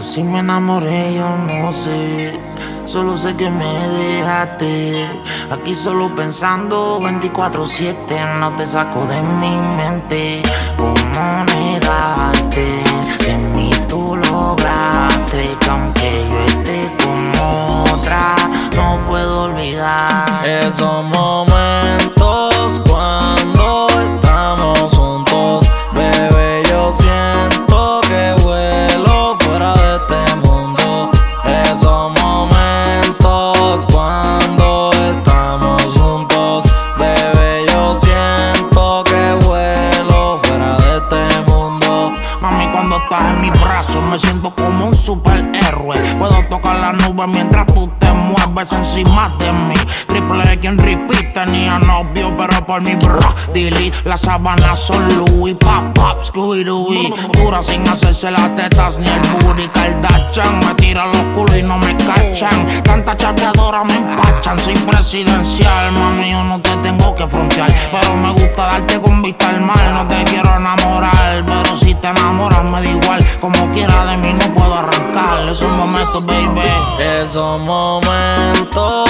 Que si me enamoré, yo no sé. Solo sé que me dejaste. Aquí solo pensando 24-7. No te saco de mi mente. ¿Cómo negarte? Si en mí tú lograste. Que aunque yo esté con otra, no puedo olvidar. Esos momentos siento como un superhéroe. Puedo tocar la nube mientras tú te mueves encima de mí. Triple X en repeat novio, pero por mi bro. Dilly, las sábanas son Louis, pop, pop, Scooby Dooby. Dura sin hacerse las tetas ni el booty. Kardashian me tira los culos y no me cachan. Tanta chapeadora me empachan. Soy presidencial, mami, yo no te tengo que frontear. Pero me gusta darte con vista al mal. No te quiero enamorar, pero si te enamoras me da igual. Como quiera de mí no puedo arrancar. Esos momentos, baby. Esos momentos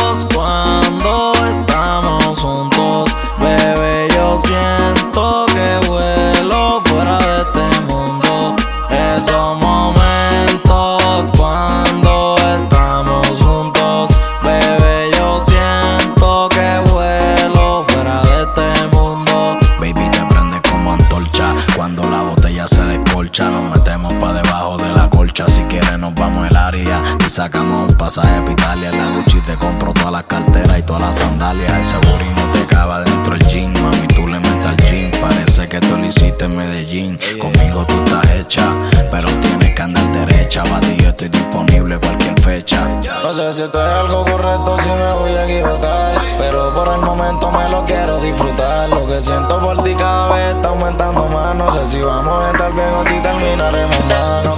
sacamos un pasaje pa' Italia. La Gucci te compro todas las carteras y todas las sandalias. El segurismo te cava dentro del jean. Mami, tú le metes al jean. Parece que tú lo hiciste en Medellín. Conmigo tú estás hecha, pero tienes que andar derecha. Para ti yo estoy disponible cualquier fecha. No sé si esto es algo correcto, si me voy a equivocar. Pero por el momento me lo quiero disfrutar. Lo que siento por ti cada vez está aumentando más. No sé si vamos a estar bien o si terminaremos mal.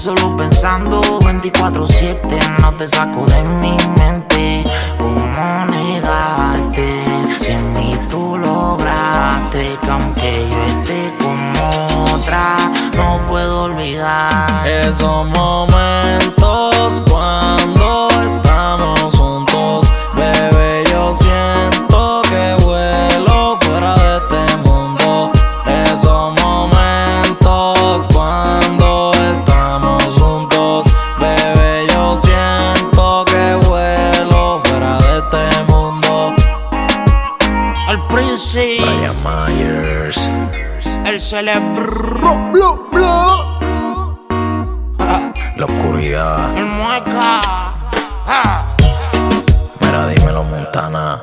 Solo pensando 24-7. No te saco de mi mente. ¿Cómo negarte? Si en mí tú lograste. Que aunque yo esté con otra, no puedo olvidar. Esos momentos El príncipe, Brian Myers. el cerebro, blu, blu. La oscuridad. el mueca. Ah. Mira, dímelo, Montana.